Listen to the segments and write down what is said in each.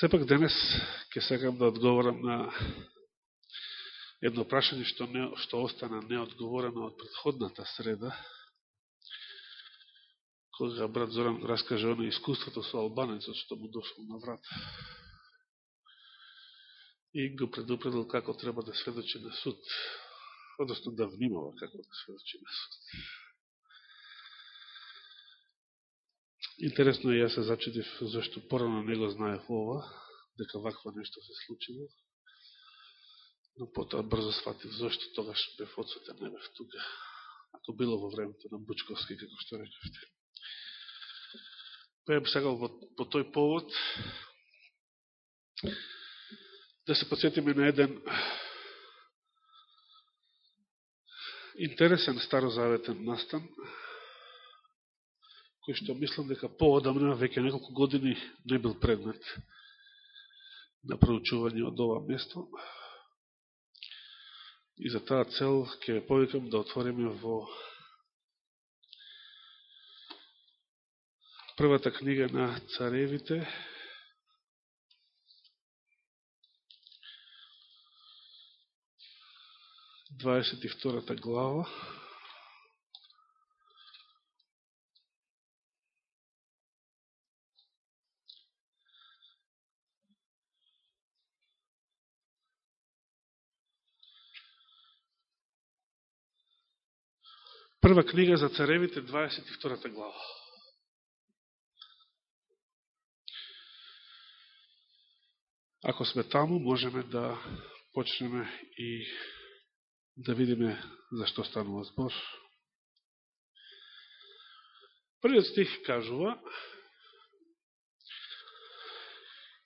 Сепак денес ќе сакам да одговорам на едно прашање што, не, што остана неодговорено од предходната среда, кога брат Зоран раскаже оно искуството со албанецот што му дошол на врат. И го предупредил како треба да сведочи на суд, односно да внимава како да сведочи на суд. Интересно е, јас се зачудив зашто порано не го знаев ова, дека вакво нешто се случило, но потоа брзо сватив зашто тогаш бев одсутен, не бев тука, ако било во времето на Бучковски, како што рековте. Па ја сакал по, по тој повод да се подсетиме на еден интересен старозаветен настан, кој што мислам дека поодамна, веќе неколку години, не бил предмет на проучување од ова место. И за таа цел ќе повикам да отвориме во првата книга на царевите, дваесет и втората глава, Прва книга за царевите, 22 глава. Ако сме таму, можеме да почнеме и да видиме зашто станува збор. Првиот стих кажува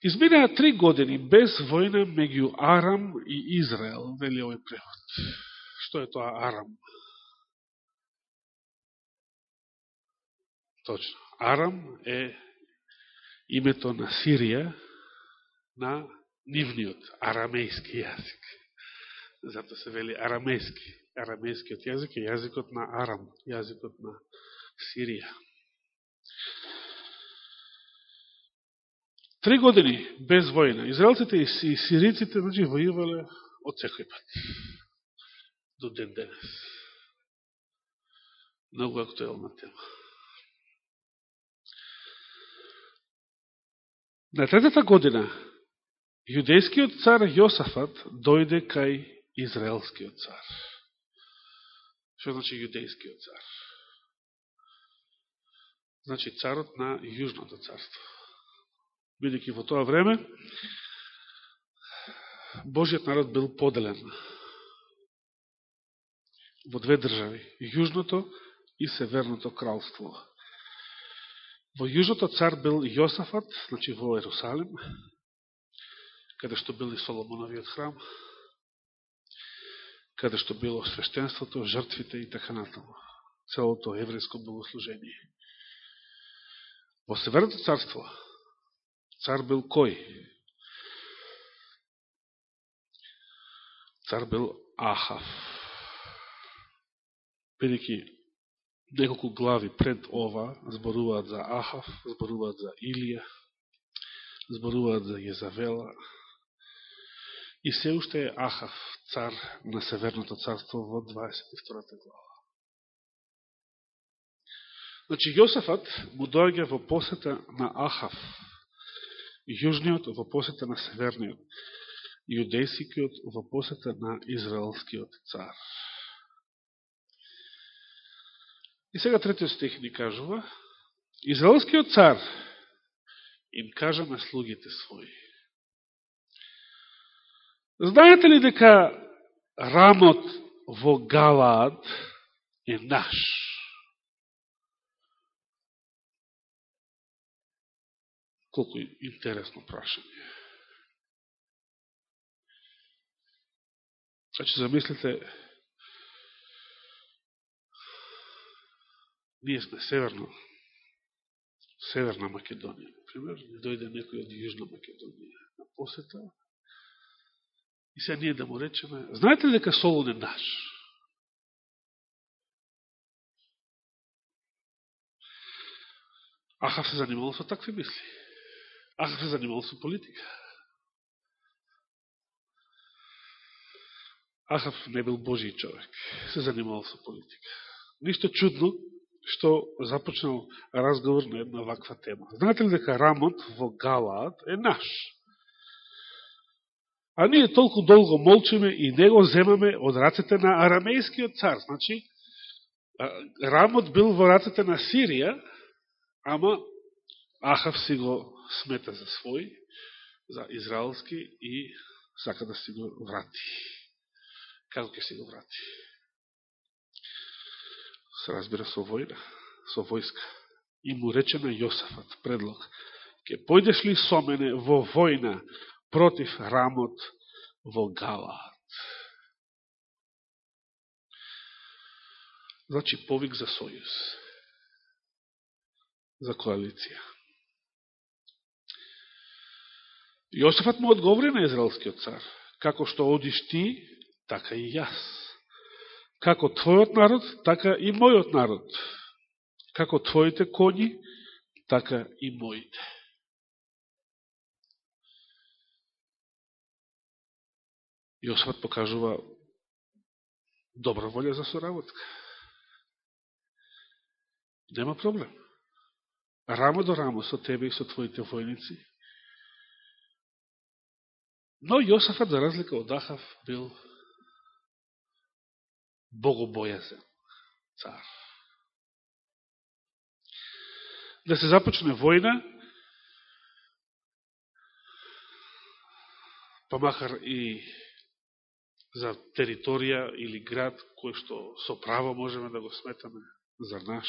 Изминаа три години без војна меѓу Арам и Израел, вели овој превод. Што е тоа Арам? Точно. Арам е името на Сирија на нивниот арамејски јазик. Зато се вели арамејски. Арамејскиот јазик е јазикот на Арам, јазикот на Сирија. Три години без војна. Израелците и сириците значи, војувале од секој пат. До ден денес. Многу актуелна тема. На третата година, јудејскиот цар Јосафат дојде кај израелскиот цар. Што значи јудејскиот цар? Значи царот на Јужното царство. Бидеќи во тоа време, Божиот народ бил поделен во две држави, Јужното и Северното кралство. Во јужното цар бил Јосафат, значи во Ерусалим, каде што бил и Соломоновиот храм, каде што било свештенството, жртвите и така натаму. Целото еврејско богослужение. Во Северното царство цар бил кој? Цар бил Ахав. Бидеќи неколку глави пред ова зборуваат за Ахав, зборуваат за Илија, зборуваат за Језавела. И се уште е Ахав, цар на Северното царство во 22 глава. Значи, Јосафат му дојѓа во посета на Ахав, јужниот во посета на Северниот, јудејскиот во посета на Израелскиот цар. И сега третиот стих ни кажува, Израелскиот цар им кажа на слугите своји. Знаете ли дека рамот во Галаад е наш? Колко интересно прашање. Значи, замислите, Ние сме северно, Северна Македонија, например, не дојде некој од Јужна Македонија на посета, и сега ние да му речеме, знаете ли дека Солон е наш? Ахав се занимавал со такви мисли. Ахав се занимавал со политика. Ахав не бил Божи човек, се занимавал со политика. Ништо чудно што започнал разговор на една ваква тема. Знаете ли дека Рамот во Галаат е наш? А ние толку долго молчиме и не го земаме од рацете на арамејскиот цар. Значи, Рамот бил во рацете на Сирија, ама Ахав си го смета за свој, за израелски и сака да си го врати. Како ќе си го врати? Се разбира со војна, со војска. И му рече на Јосафат предлог. Ке појдеш ли со мене во војна против Рамот во Галаат? Значи повик за сојуз, за коалиција. Јосифат му одговори на израелскиот цар, како што одиш ти, така и јас. Како твојот народ, така и мојот народ. Како твоите коњи, така и моите. Јосифат покажува добра волја за соработка. Нема проблем. Рамо до рамо со тебе и со твоите војници Но Јосафат, за разлика од Ахав, бил богобојазен цар. Да се започне војна, па махар и за територија или град кој што со право можеме да го сметаме за наш,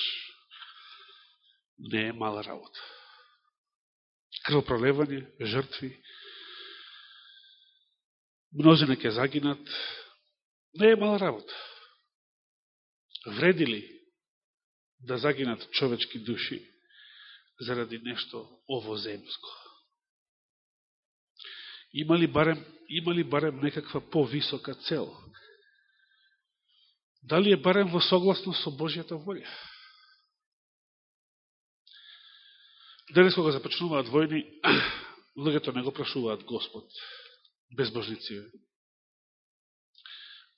не е мала работа. Крвопролевање, жртви, мнозина ќе загинат, не е мала работа. Вреди ли да загинат човечки души заради нешто овоземско? Има ли барем, има ли барем некаква повисока цел? Дали е барем во согласно со Божијата волја? Денес кога започнуваат војни, луѓето не го прашуваат Господ безбожници.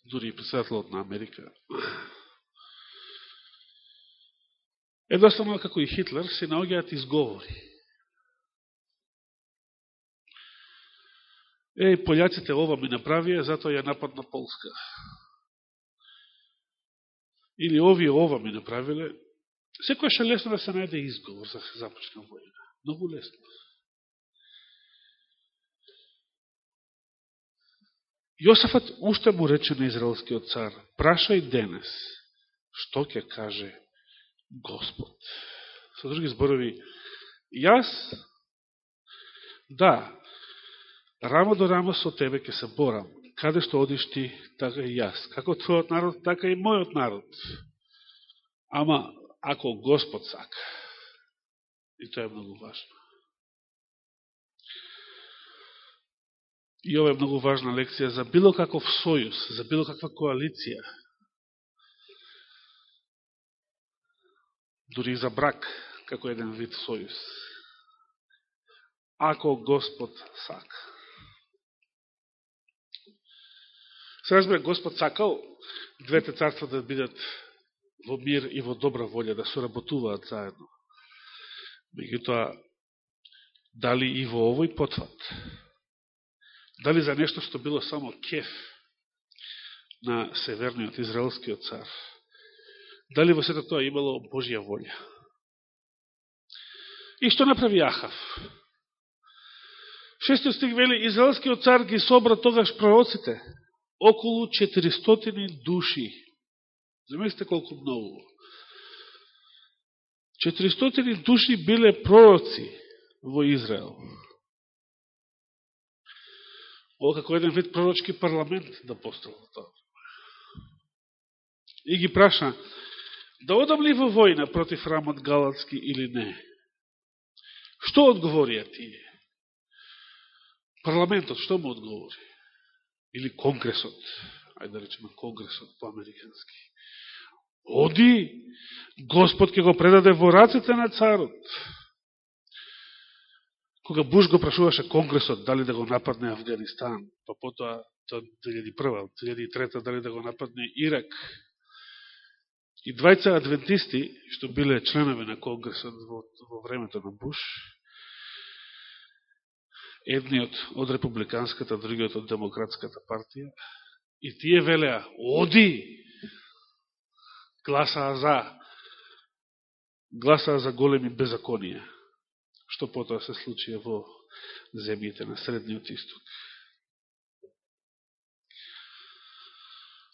Дури и председателот на Америка. Едноставно, како и Хитлер, се наоѓаат изговори. Е, полјаците ова ми направија, затоа ја напад на Полска. Или овие ова ми направиле. Секојаш е лесно да се најде изговор за започна војна. Многу лесно. Јосафат уште му рече на израелскиот цар, прашај денес, што ќе каже Господ. Со други зборови, јас, да, рамо до рамо со тебе ќе се борам, каде што одиш ти, така и јас, како твојот народ, така и мојот народ. Ама, ако Господ сака, и тоа е многу важно. И ова е многу важна лекција за било каков сојуз, за било каква коалиција. Дури и за брак, како еден вид сојуз. Ако Господ сака. Се разбира, Господ сакал двете царства да бидат во мир и во добра волја, да соработуваат заедно. Меѓутоа, дали и во овој потват, Дали за нешто што било само кеф на северниот израелскиот цар? Дали во сето тоа имало Божија волја? И што направи Ахав? Шестиот стих вели, Израелскиот цар ги собра тогаш пророците, околу 400 души. Замислите колку многу. 400 души биле пророци во Израел. Ово како еден вид пророчки парламент да постава тоа. И ги праша, да одам ли во војна против Рамот Галатски или не? Што одговорија тие? Парламентот што му одговори? Или конгресот? Ајде да речеме конгресот по-американски. Оди, Господ ќе го предаде во раците на царот. кога Буш го прашуваше Конгресот дали да го нападне Афганистан, па потоа 2001, 2003 дали да го нападне Ирак. И двајца адвентисти, што биле членови на Конгресот во, во времето на Буш, едниот од републиканската, другиот од демократската партија, и тие велеа, оди, гласаа за, гласаа за големи беззаконија, што потоа се случија во земјите на Средниот Исток.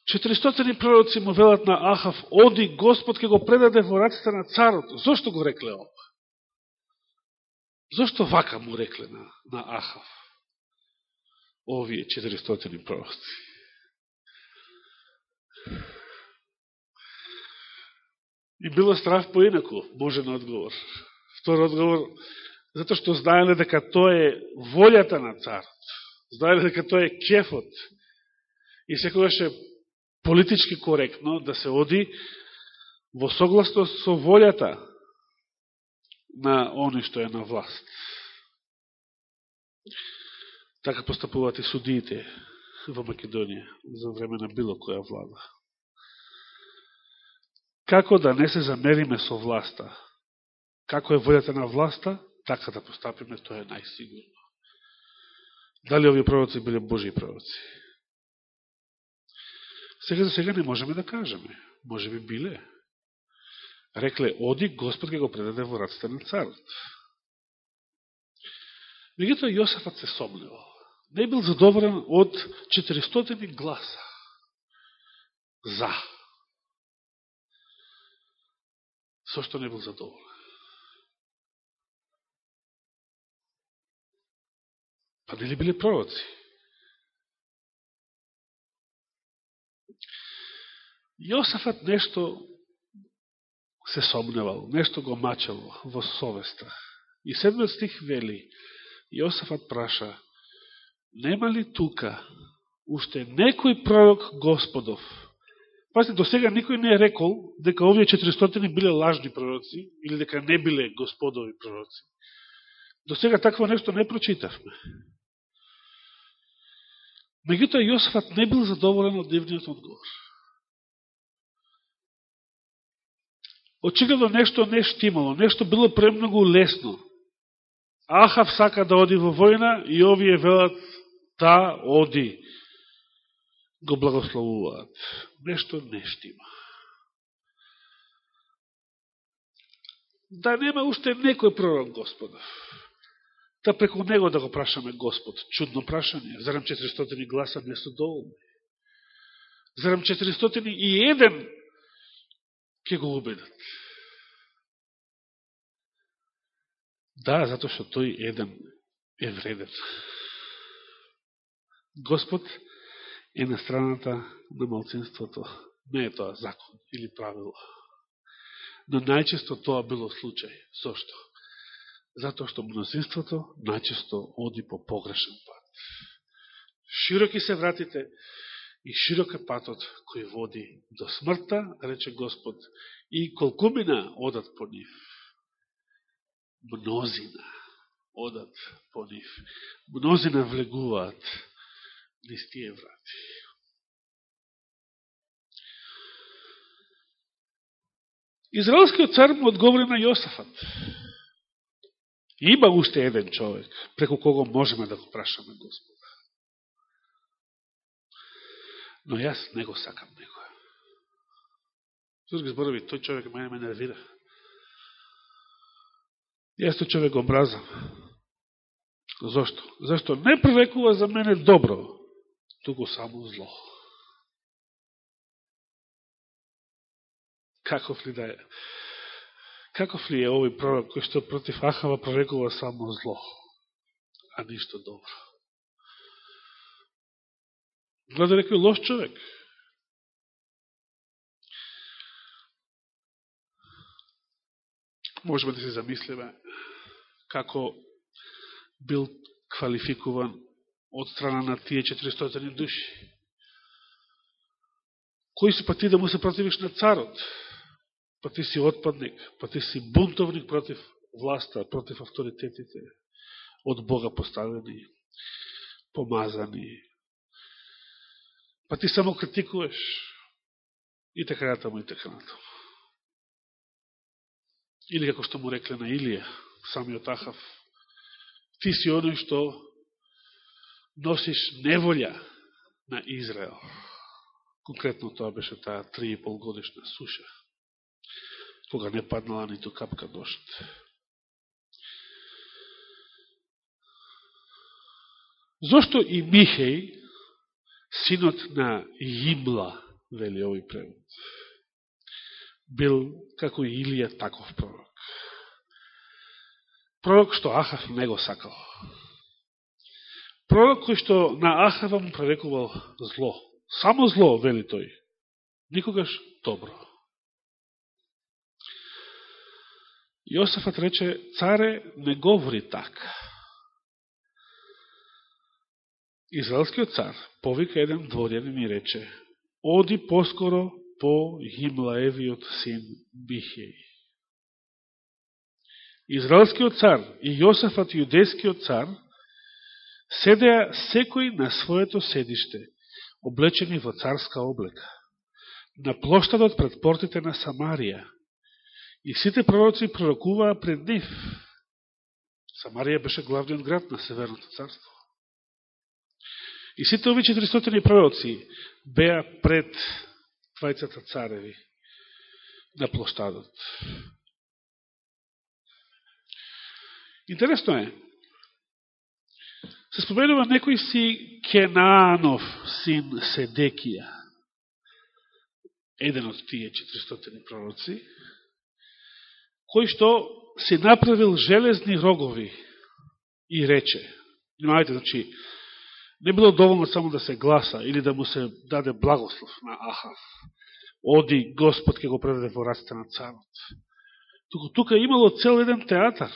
400 пророци му велат на Ахав, оди, Господ ке го предаде во раците на царот. Зошто го рекле ова? Зошто вака му рекле на, на Ахав? Овие 400 пророци. И било страв поинаку, можен одговор. Втор одговор, затоа што знаеле дека тоа е волјата на царот. Знаеле дека тоа е кефот. И секогаш е политички коректно да се оди во согласност со волјата на они што е на власт. Така постапуваат и судиите во Македонија за време на било која влада како да не се замериме со власта. Како е волјата на власта, така да постапиме, тоа е најсигурно. Дали овие пророци биле Божи пророци? Сега за сега не можеме да кажеме. Може би биле. Рекле, оди, Господ ке го предаде во раците на царот. Мегуто Јосафат се сомневал. Не бил задоволен од 400 гласа. За. со што не бил задоволен. Па нели биле пророци? Јосафат нешто се сомневал, нешто го мачало во совеста. И седмиот стих вели, Јосафат праша, нема ли тука уште некој пророк Господов, Пази, до сега никој не е рекол дека овие 400 биле лажни пророци или дека не биле господови пророци. До сега такво нешто не прочитавме. Меѓутоа, Јосифат не бил задоволен од дивниот одговор. Очигледно нешто не штимало, нешто било премногу лесно. Ахав сака да оди во војна и овие велат та оди го благословуваат. Нешто не штима. Да нема уште некој пророк Господов. Та преку него да го прашаме Господ. Чудно прашање. Зарам 400 гласа не се доволни? Зарам 401 ќе го убедат? Да, затоа што тој еден е вреден. Господ е на страната на малцинството. Не е тоа закон или правило. Но најчесто тоа било случај. Зошто? Затоа што мнозинството најчесто оди по погрешен пат. Широки се вратите и широк е патот кој води до смртта, рече Господ, и колкумина одат по нив. Мнозина одат по нив. Мнозина влегуваат низ тие врати. Израелскиот цар му одговори на Јосафат. Има уште еден човек, преку кого можеме да го прашаме Господ. Но јас не го сакам него. Сурги зборови, тој човек мене ме нервира. Јас тој човек го мразам. Зошто? Зашто не прорекува за мене добро, туку само зло. Каков ли да е? Каков ли е овој пророк кој што против Ахава прорекува само зло, а ништо добро? Гледа некој лош човек. Можеме да се замислиме како бил квалификуван од страна на тие 400 души. Кој си па ти да му се противиш на царот? Па ти си отпадник, па ти си бунтовник против власта, против авторитетите. од Бога поставени, помазани. Па ти само критикуваш и така натаму и така натаму. Или како што му рекле на Илија, самиот Ахав, ти си оној што носиш неволја на Израел. Конкретно тоа беше таа 3,5 годишна суша, кога не паднала ниту капка дошт. Зошто и Михеј, синот на Јимла, вели овој превод, бил како Илија таков пророк. Пророк што Ахав не го сакал. Пророк кој што на Ахава му прорекувал зло. Само зло, вели тој. Никогаш добро. Јосафат рече, царе не говори така. Израелскиот цар повика еден дворјанин и рече, оди поскоро по Гимлаевиот син Бихеј. Израелскиот цар и Јосафат јудејскиот цар седеа секој на своето седиште, облечени во царска облека, на плоштадот пред портите на Самарија, и сите пророци пророкуваа пред нив. Самарија беше главниот град на Северното царство. И сите ови 400 пророци беа пред двајцата цареви на площадот. Интересно е, се споменува некој си Кенаанов, син Седекија, еден од тие 400 пророци, кој што си направил железни рогови и рече, внимавајте, значи, Не било доволно само да се гласа или да му се даде благослов на Ахав. Оди Господ ке го предаде во раците на царот. Туку тука имало цел еден театар.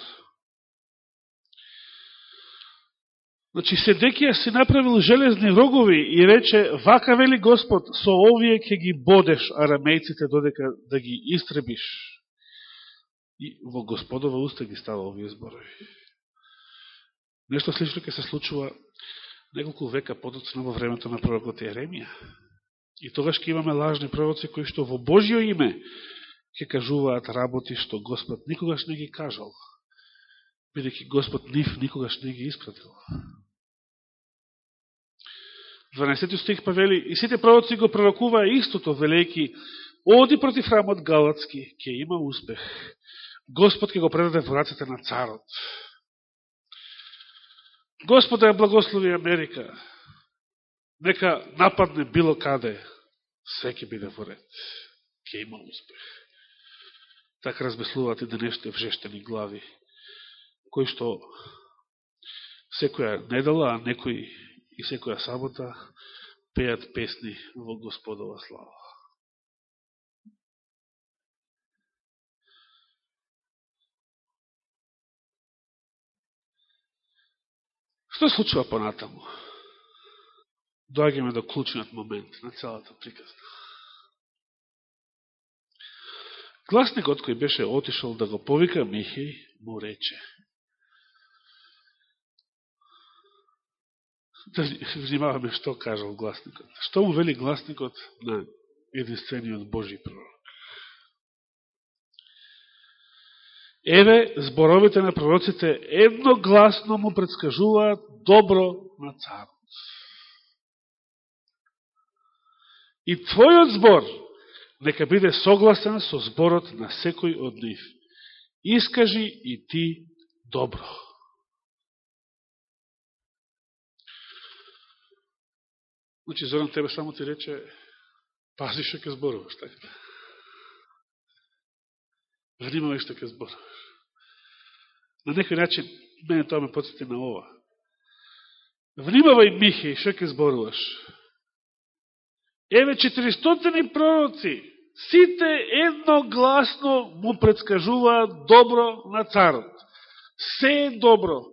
Значи Седекија си направил железни рогови и рече, вака вели Господ, со овие ке ги бодеш арамејците додека да ги истребиш. И во Господова уста ги става овие зборови. Нешто слично ке се случува неколку века подоцна во времето на пророкот Еремија. И тогаш ќе имаме лажни пророци кои што во Божио име ќе кажуваат работи што Господ никогаш не ги кажал, бидеќи Господ нив никогаш не ги испратил. 12 стих па вели, и сите пророци го пророкуваа истото, велејки, оди против храмот Галатски, ќе има успех. Господ ќе го предаде во раците на царот. Господа ја благослови Америка. Нека нападне било каде. Се ќе биде во ред. Ке има успех. Така размислуваат и денешните вжештени глави, кои што секоја недела, а некои и секоја сабота пеат песни во Господова слава. Што случува понатаму? Доаѓаме до клучниот момент на целата приказна. Гласникот кој беше отишол да го повика Михеј, му рече. Да внимаваме што кажал гласникот. Што му вели гласникот на единствениот Божи пророк? Еве, зборовите на пророците едногласно му предскажуваат добро на царот. И твојот збор нека биде согласен со зборот на секој од нив. Искажи и ти добро. Значи, Зоран тебе само ти рече, пази што ќе зборуваш, така? Внимавај што ќе зборуваш. На некој начин, мене тоа ме подсети на ова. Внимавај, Михе, што ќе зборуваш. Еве 400 пророци, сите едногласно му предскажуваат добро на царот. Се е добро,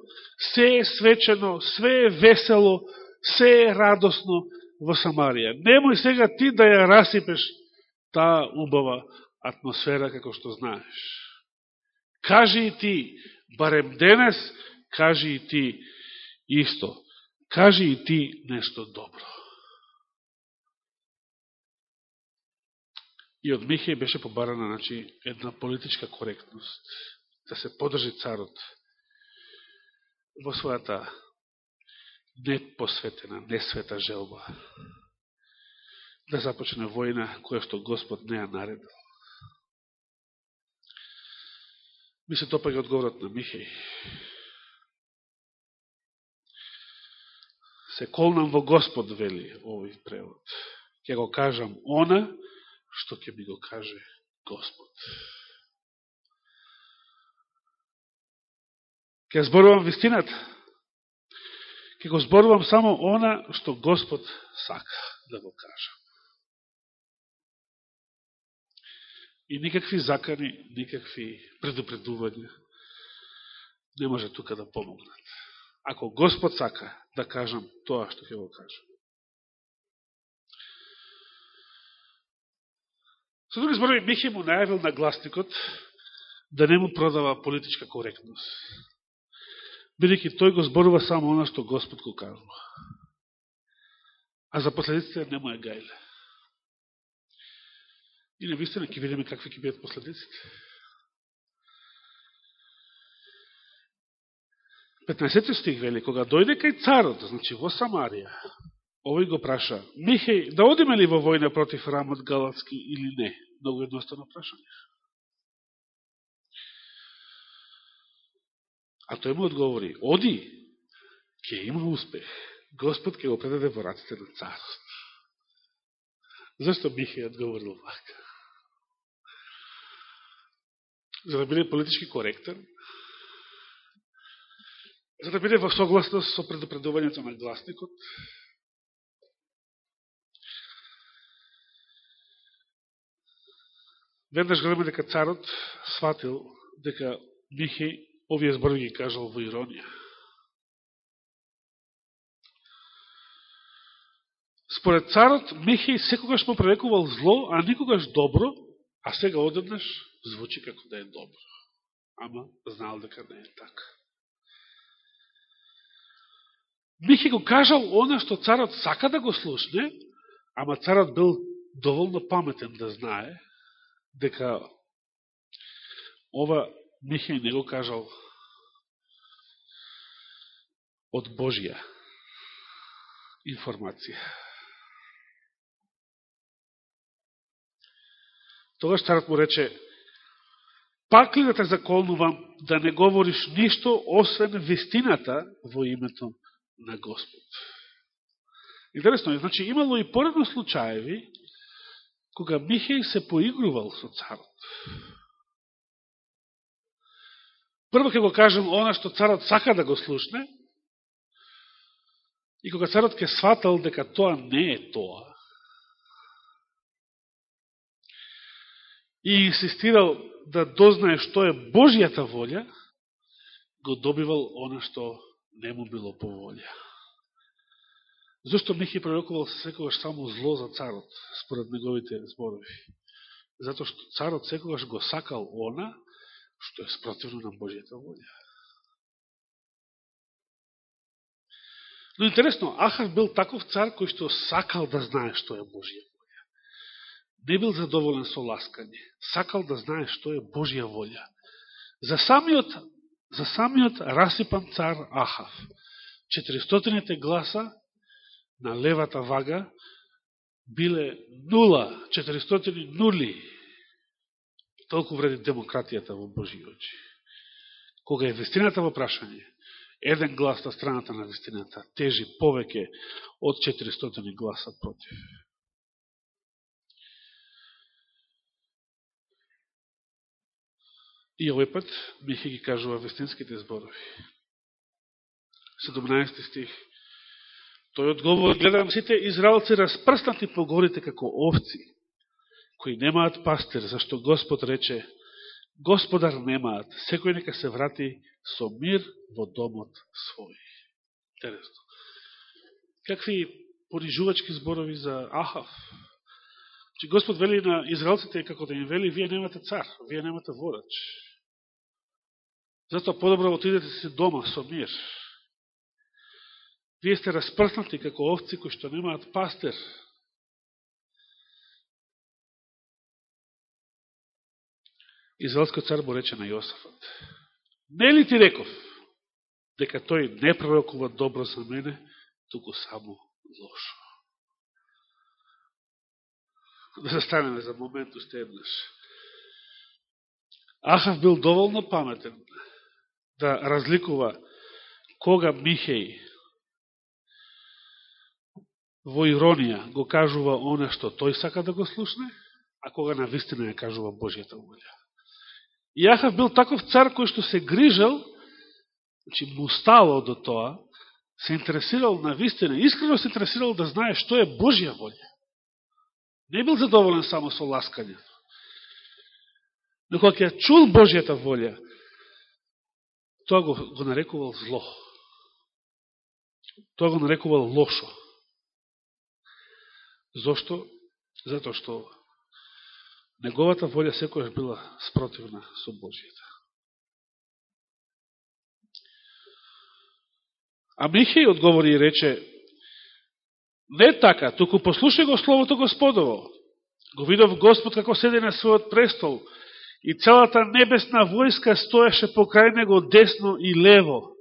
се е свечено, све е весело, се е радосно во Самарија. Немој сега ти да ја расипеш таа убава атмосфера како што знаеш. Кажи и ти, барем денес, кажи и ти исто. Кажи и ти нешто добро. И од Михеј беше побарана значи, една политичка коректност, да се подржи царот во својата непосветена, несвета желба, да започне војна која што Господ не ја наредил. Ми се топага одговорот на Михеј. Се колнам во Господ, вели овој превод. Ке го кажам она, што ќе ми го каже Господ. Ке зборувам вистината. Ке го зборувам само она што Господ сака да го кажам. И никакви закани, никакви предупредувања не може тука да помогнат. Ако Господ сака да кажам тоа што ќе го кажам. Со други зборови, Михе му најавил на гласникот да не му продава политичка коректност. Бидеќи тој го зборува само оно што Господ го кажува. А за последиците не му е гајле. И на вистина ќе видиме какви ќе бидат последиците. 15 стих вели, кога дојде кај царот, значи во Самарија, овој го праша, Михеј, да одиме ли во војна против Рамот Галатски или не? Много едноставно прашање. А тој му одговори, оди, ќе има успех. Господ ќе го предаде во раците на царот. Зашто Михеј одговорил вака? За да биде политички коректен, за да биде во согласност со предупредувањето на гласникот, Веднаш гледаме дека царот сватил дека Михеј овие зборови ги кажал во иронија. Според царот, Михеј секогаш му превекувал зло, а никогаш добро, а сега одеднаш звучи како да е добро. Ама знал дека не е така. Михеј го кажал она што царот сака да го слушне, ама царот бил доволно паметен да знае дека ова Михеј не го кажал од Божија информација. Тогаш царот му рече, пак ли да те заколнувам да не говориш ништо освен вистината во името на Господ. Интересно е, значи имало и поредно случаеви кога Михеј се поигрувал со царот. Прво ќе го кажем она што царот сака да го слушне, и кога царот ќе сватал дека тоа не е тоа, и инсистирал да дознае што е Божијата волја, го добивал она што не му било по волја. Зошто Михи пророкувал секогаш само зло за царот, според неговите зборови? Зато што царот секогаш го сакал она, што е спротивно на Божијата волја. Но интересно, Ахав бил таков цар кој што сакал да знае што е Божија волја. Не бил задоволен со ласкање. Сакал да знае што е Божија волја. За самиот, за самиот расипан цар Ахав, 400 гласа на левата вага биле нула, 400 нули. Толку вреди демократијата во Божи очи. Кога е вестината во прашање, еден глас на страната на вестината тежи повеќе од 400 гласа против. И овој пат Михи ги кажува вестинските зборови. 17 стих Тој одговор, гледам сите израелци распрстати по горите како овци, кои немаат пастир, зашто Господ рече, Господар немаат, секој нека се врати со мир во домот свој. Интересно. Какви понижувачки зборови за Ахав? Че Господ вели на израелците, како да им вели, вие немате цар, вие немате водач. Затоа подобро отидете си дома со мир. Вие сте распрснати како овци кои што немаат пастер. Израелскиот цар му рече на Јосафат. Не ли ти реков, дека тој не пророкува добро за мене, туку само лошо. Да застанеме за момент уште еднаш. Ахав бил доволно паметен да разликува кога Михеј во иронија го кажува она што тој сака да го слушне, а кога на вистина ја кажува Божијата волја. Јахав бил таков цар кој што се грижал, значи му стало до тоа, се интересирал на вистина, искрено се интересирал да знае што е Божија волја. Не бил задоволен само со ласкањето. Но кога ќе чул Божијата волја, тоа го, го нарекувал зло. Тоа го нарекувал лошо. Зошто? Зато што неговата волја секојаш била спротивна со Божијата. А Михеј одговори и рече, не така, туку послушай го Словото Господово. Го видов Господ како седи на својот престол и целата небесна војска стоеше покрај него десно и лево.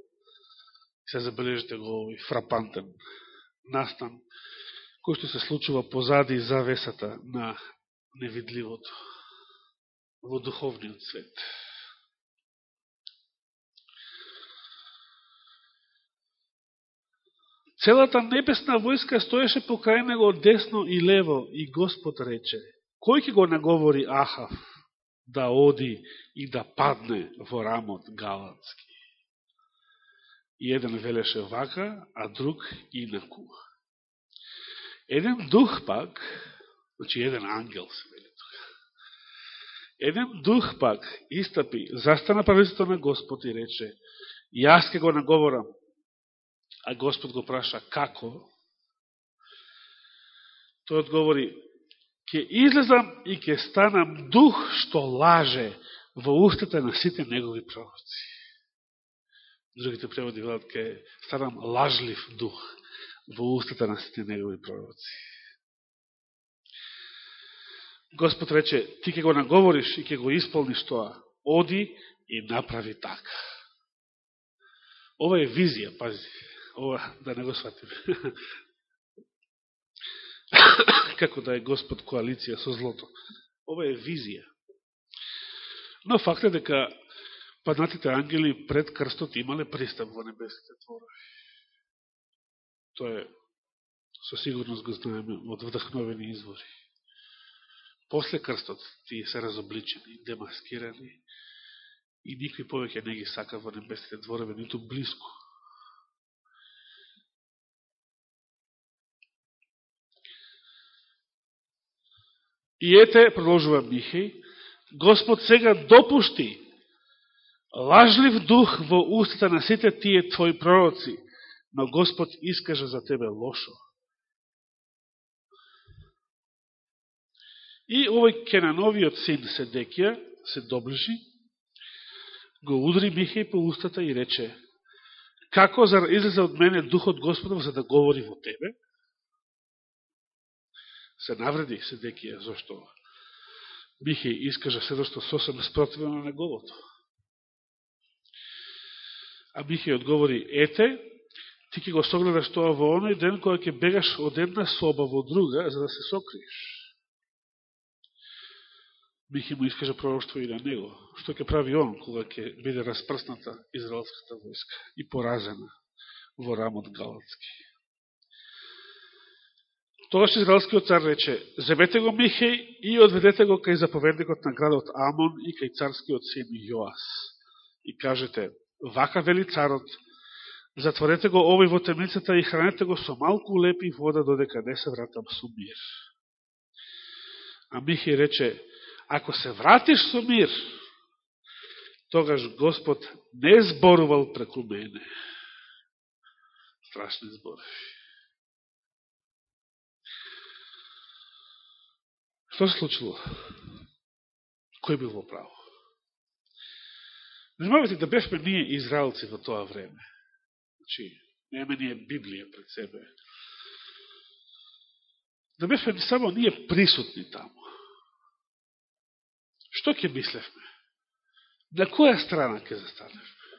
Се забележите го овој фрапантен настан кој што се случува позади завесата на невидливото во духовниот свет. Целата небесна војска стоеше покрај него десно и лево и Господ рече, кој ќе го наговори Ахав да оди и да падне во рамот галатски? И еден велеше вака, а друг инаку. Еден дух пак, значи еден ангел се вели тука, еден дух пак истапи, застана правителството на Господ и рече, јас ке го наговорам, а Господ го праша како, тој одговори, ќе излезам и ќе станам дух што лаже во устата на сите негови пророци. Другите преводи велат ке станам лажлив дух во устата на сите негови пророци. Господ рече, ти ќе го наговориш и ќе го исполниш тоа. Оди и направи така. Ова е визија, пази. Ова да не го сватим. Како да е Господ коалиција со злото. Ова е визија. Но факт е дека паднатите ангели пред крстот имале пристап во небесите творови. Тоа е, со сигурност го знаеме, од вдахновени извори. После крстот тие се разобличени, демаскирани и никој повеќе не ги сака во небесните дворове, ниту близко. И ете, продолжува Михеј, Господ сега допушти лажлив дух во устата на сите тие твои пророци, но Господ искажа за тебе лошо. И овој Кенановиот син Седекија се доближи, го удри Михеј по устата и рече, како зар излезе од мене духот Господов за да говори во тебе? Се навреди Седекија, зашто Михеј искажа седошто сосем спротивено на неговото. А Михеј одговори, ете, ти ќе го согледаш тоа во оној ден која ќе бегаш од една соба во друга, за да се сокриеш. Михи му искаже пророќство и на него. Што ќе прави он кога ќе биде распрсната израелската војска и поразена во рамот Галатски. Тогаш израелскиот цар рече, земете го Михеј и одведете го кај заповедникот на градот Амон и кај царскиот син Јоас. И кажете, вака вели царот, Затворете го овој во темницата и хранете го со малку лепи вода додека не се вратам со мир. А Михи рече, ако се вратиш со мир, тогаш Господ не зборувал преку мене. Страшни зборови. Што се случило? Кој бил во право? Внимавате да бевме ние израелци во тоа време. Значи, неме ние Библија пред себе. Да бевме само ние присутни таму. Што ќе мислевме? На која страна ќе застаневме?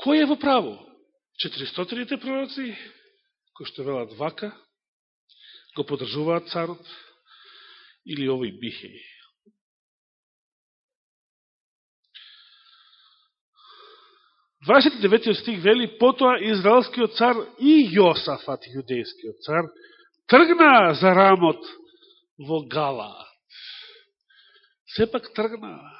Кој е во право? 400-те пророци, кои што велат вака, го подржуваат царот, или овој Бихеј? 29 стих вели, потоа израелскиот цар и Јосафат, јудејскиот цар, тргна за рамот во Галаат. Сепак тргнаа.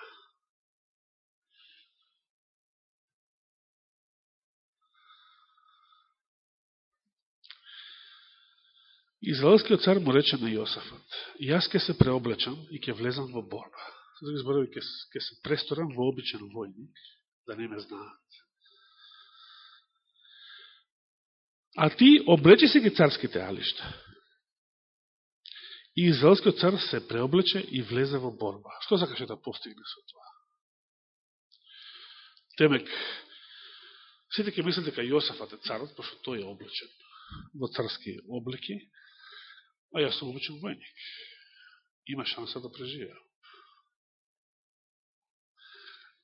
Израелскиот цар му рече на Јосафат, јас ке се преоблечам и ке влезам во борба. Со други зборови, ке, ке се престорам во обичен војник, да не ме знаат. А ти облечи се ги царските алишта. И Израелскиот цар се преоблече и влезе во борба. Што сакаше да постигне со тоа? Темек, сите ке мислат дека Јосафат е царот, пошто тој е облечен во царски облики? А јас сум обичен војник. Има шанса да преживеа.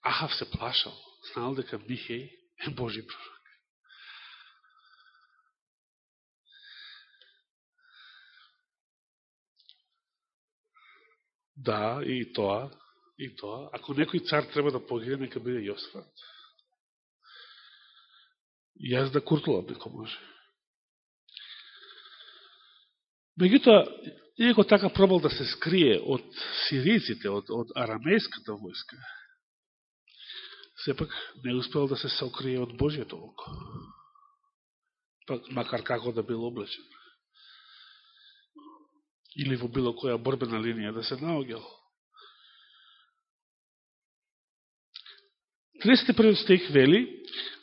Ахав се плашал, знал дека Михеј е Божи пророк. Да, и тоа, и тоа. Ако некој цар треба да погине, нека биде Јосфат. Јас да куртулам неко може. Меѓутоа, иако така пробал да се скрие од сириците, од, од арамејската војска, сепак не успел да се сокрие од Божијето око. Пак, макар како да бил облечен или во било која борбена линија да се наогел. 31 стих вели,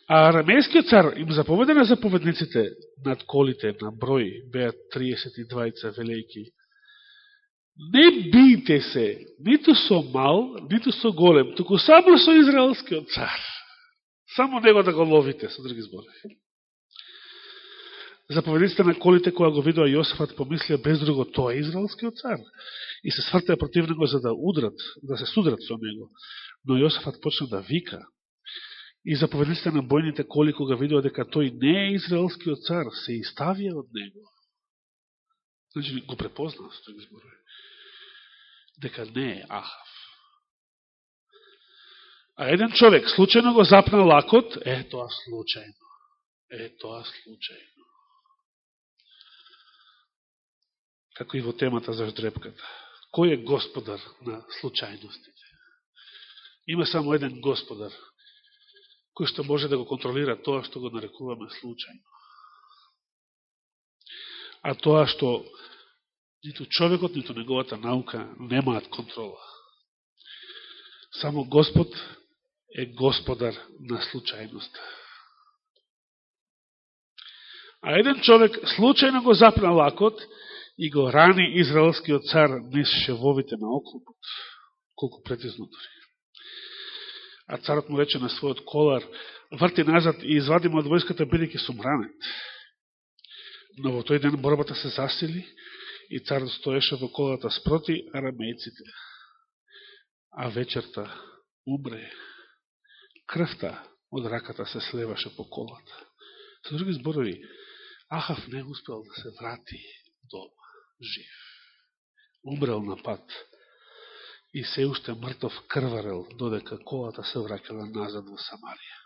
а рамејскиот цар им заповеда на заповедниците над колите на број, беа 32 велејки, не бийте се, ниту со мал, ниту со голем, туку само со израелскиот цар. Само него да го ловите, со други зборови. Заповедниците на колите која го видува Јосифат помислија без друго тоа е израелскиот цар. И се свртеа против него за да удрат, да се судрат со него. Но Јосифат почна да вика. И заповедниците на бојните коли кога видува дека тој не е израелскиот цар, се иставија од него. Значи го препознал со тој зборови. Дека не е Ахав. А еден човек случајно го запна лакот, е тоа случајно. Е тоа случајно. како и во темата за ждрепката. Кој е господар на случајностите? Има само еден господар, кој што може да го контролира тоа што го нарекуваме случајно. А тоа што ниту човекот, ниту неговата наука немаат контрола. Само Господ е господар на случајноста. А еден човек случајно го запна лакот и го рани израелскиот цар низ шевовите на оклопот, колку претизно дори. А царот му рече на својот колар, врти назад и извади му од војската, бидеќи сум ранет. Но во тој ден борбата се засили и царот стоеше во колата спроти арамејците. А вечерта умре. Крвта од раката се слеваше по колата. Со други зборови, Ахав не успел да се врати дома жив. Умрел на пат и се уште мртов крварел, додека колата се вракала назад во Самарија.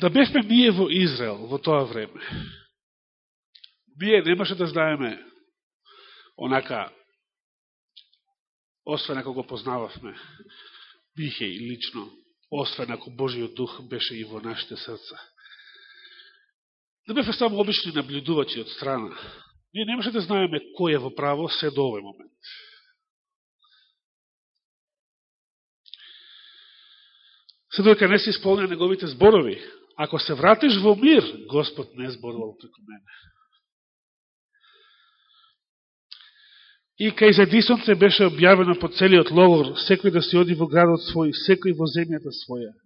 Да бевме ние во Израел во тоа време, ние немаше да знаеме онака, освен ако го познававме, бихе и лично, освен ако Божиот дух беше и во нашите срца да бевме само обични наблюдувачи од страна. Ние немаше да знаеме кој е во право се до овој момент. Се дојка не се исполнија неговите зборови. Ако се вратиш во мир, Господ не зборувал преку мене. И кај задисонце беше објавено по целиот логор, секој да си оди во градот свој, секој во земјата своја.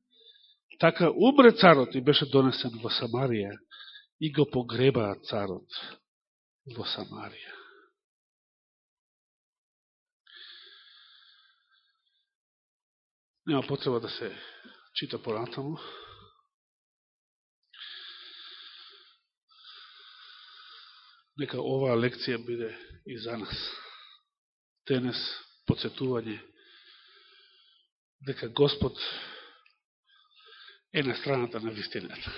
Така умре царот и беше донесен во Самарија и го погребаа царот во Самарија. Нема потреба да се чита понатаму. Нека оваа лекција биде и за нас. Денес подсетување дека Господ е на страната на вистината.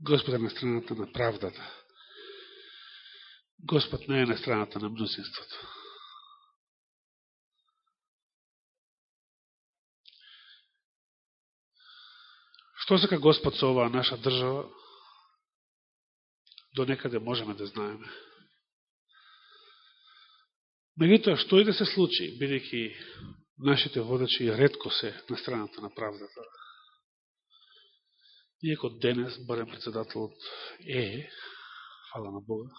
Господ е на страната на правдата. Господ не е на страната на мнозинството. Што сака Господ со оваа наша држава? До некаде можеме да знаеме. Меѓутоа, што и да се случи, бидејќи нашите водачи редко се на страната на правдата, Иако денес, барем председателот е, фала на Бога,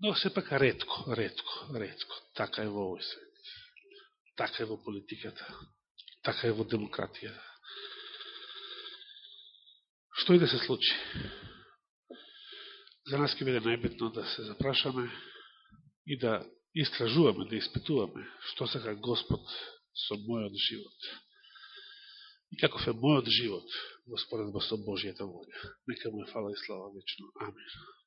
но сепак редко, редко, редко. Така е во овој свет. Така е во политиката. Така е во демократијата. Што и да се случи? За нас ќе биде најбитно да се запрашаме и да истражуваме, да испитуваме што сака Господ со мојот живот и каков е мојот живот во споредба со Божијата волја. Нека му е фала и слава вечно. Амин.